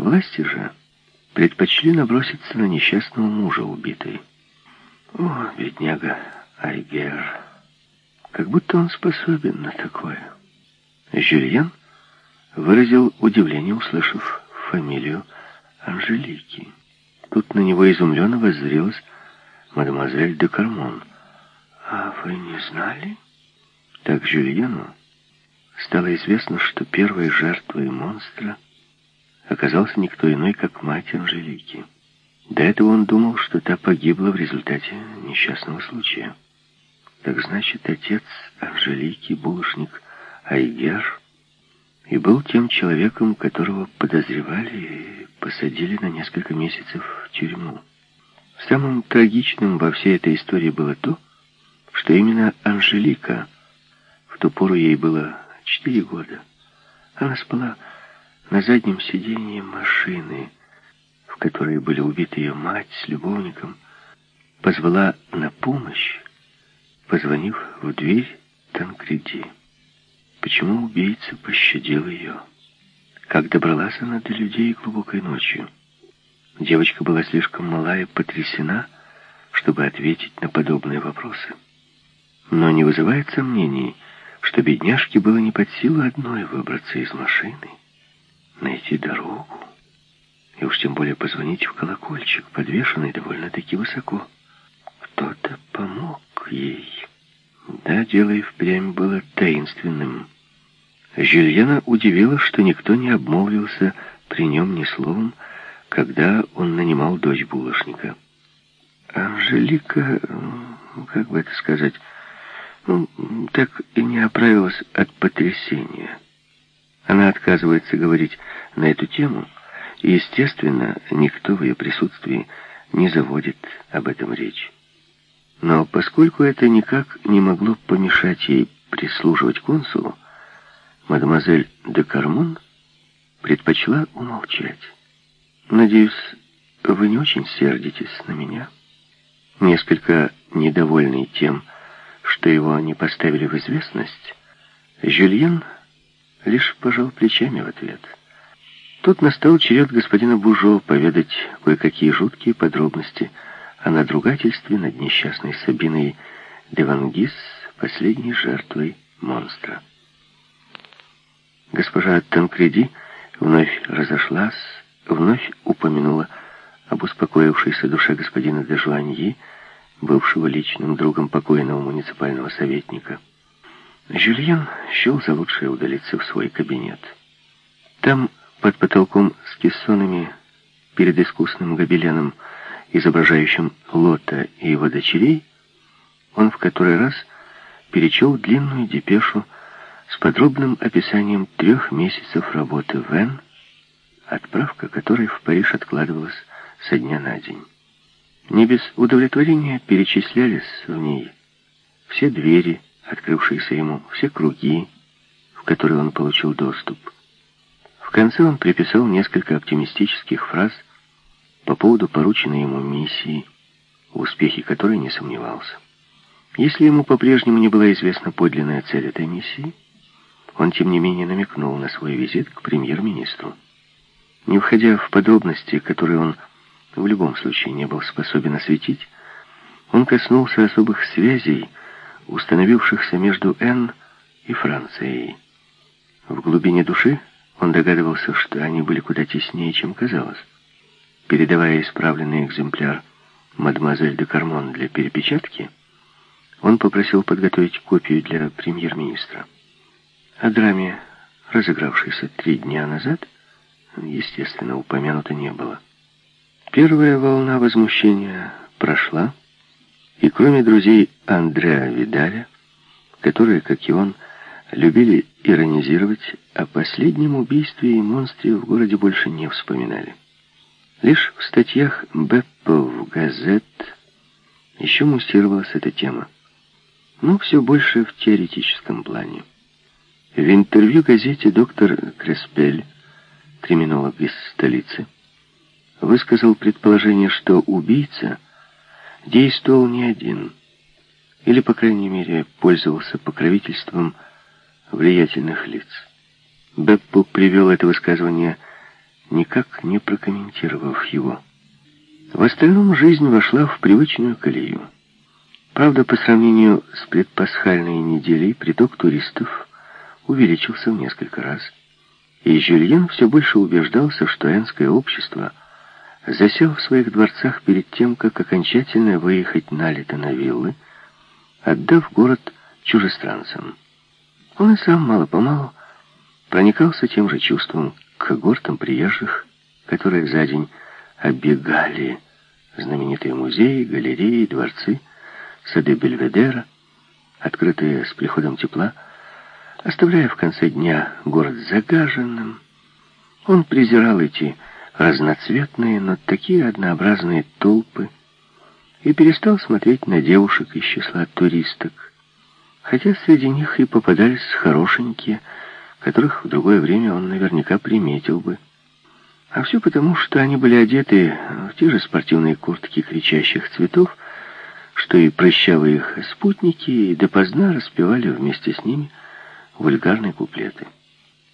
Власти же предпочли наброситься на несчастного мужа убитой. О, бедняга Айгер, как будто он способен на такое. Жюльен выразил удивление, услышав фамилию Анжелики. Тут на него изумленно воззрелась мадемуазель де Кармон. «А вы не знали?» Так Жюльену стало известно, что первой жертвой монстра оказался никто иной, как мать Анжелики. До этого он думал, что та погибла в результате несчастного случая. Так значит, отец Анжелики, булочник Айгер, и был тем человеком, которого подозревали и посадили на несколько месяцев в тюрьму. Самым трагичным во всей этой истории было то, что именно Анжелика, в ту пору ей было четыре года, она спала на заднем сиденье машины, в которой были убиты ее мать с любовником, позвала на помощь, позвонив в дверь Танкреди. Почему убийца пощадил ее? Как добралась она до людей глубокой ночью? Девочка была слишком мала и потрясена, чтобы ответить на подобные вопросы. Но не вызывает сомнений, что бедняжке было не под силу одной выбраться из машины, найти дорогу, и уж тем более позвонить в колокольчик, подвешенный довольно-таки высоко. Кто-то помог ей. Да, дело и впрямь было таинственным. Жюльена удивило, что никто не обмолвился при нем ни словом, когда он нанимал дочь булочника. Анжелика, как бы это сказать, ну, так и не оправилась от потрясения. Она отказывается говорить на эту тему, и, естественно, никто в ее присутствии не заводит об этом речь. Но поскольку это никак не могло помешать ей прислуживать консулу, мадемуазель де Кармон предпочла умолчать. «Надеюсь, вы не очень сердитесь на меня?» Несколько недовольный тем, что его не поставили в известность, Жюльен лишь пожал плечами в ответ. Тут настал черед господина Бужо поведать кое-какие жуткие подробности о надругательстве над несчастной Сабиной Девангис, последней жертвой монстра. Госпожа Танкреди вновь разошлась, вновь упомянула об успокоившейся душе господина де бывшего личным другом покойного муниципального советника. Жюльен счел за лучшее удалиться в свой кабинет. Там, под потолком с кессонами, перед искусным гобеленом, изображающим Лота и его дочерей, он в который раз перечел длинную депешу с подробным описанием трех месяцев работы в Н, отправка которой в Париж откладывалась со дня на день. Не без удовлетворения перечислялись в ней все двери, открывшиеся ему, все круги, в которые он получил доступ. В конце он приписал несколько оптимистических фраз по поводу порученной ему миссии, в успехе которой не сомневался. Если ему по-прежнему не была известна подлинная цель этой миссии, он, тем не менее, намекнул на свой визит к премьер-министру. Не входя в подробности, которые он в любом случае не был способен осветить, он коснулся особых связей, установившихся между Н и Францией. В глубине души он догадывался, что они были куда теснее, чем казалось. Передавая исправленный экземпляр мадемуазель де Кармон для перепечатки, он попросил подготовить копию для премьер-министра. О драме, разыгравшейся три дня назад, естественно, упомянуто не было. Первая волна возмущения прошла, и кроме друзей Андреа Видаля, которые, как и он, любили иронизировать, о последнем убийстве и монстре в городе больше не вспоминали. Лишь в статьях Беппо в газет еще муссировалась эта тема, но все больше в теоретическом плане. В интервью газете доктор Креспель, криминолог из столицы, высказал предположение, что убийца действовал не один, или, по крайней мере, пользовался покровительством влиятельных лиц. Беппу привел это высказывание никак не прокомментировав его. В остальном жизнь вошла в привычную колею. Правда, по сравнению с предпасхальной неделей, приток туристов увеличился в несколько раз. И Жюльен все больше убеждался, что энское общество засел в своих дворцах перед тем, как окончательно выехать на лето на виллы, отдав город чужестранцам. Он и сам мало-помалу проникался тем же чувством к когортам приезжих, которые за день оббегали знаменитые музеи, галереи, дворцы, сады Бельведера, открытые с приходом тепла, оставляя в конце дня город загаженным. Он презирал эти разноцветные, но такие однообразные толпы и перестал смотреть на девушек из числа туристок, хотя среди них и попадались хорошенькие, которых в другое время он наверняка приметил бы. А все потому, что они были одеты в те же спортивные куртки кричащих цветов, что и прыщавые их спутники, и допоздна распевали вместе с ними вульгарные куплеты.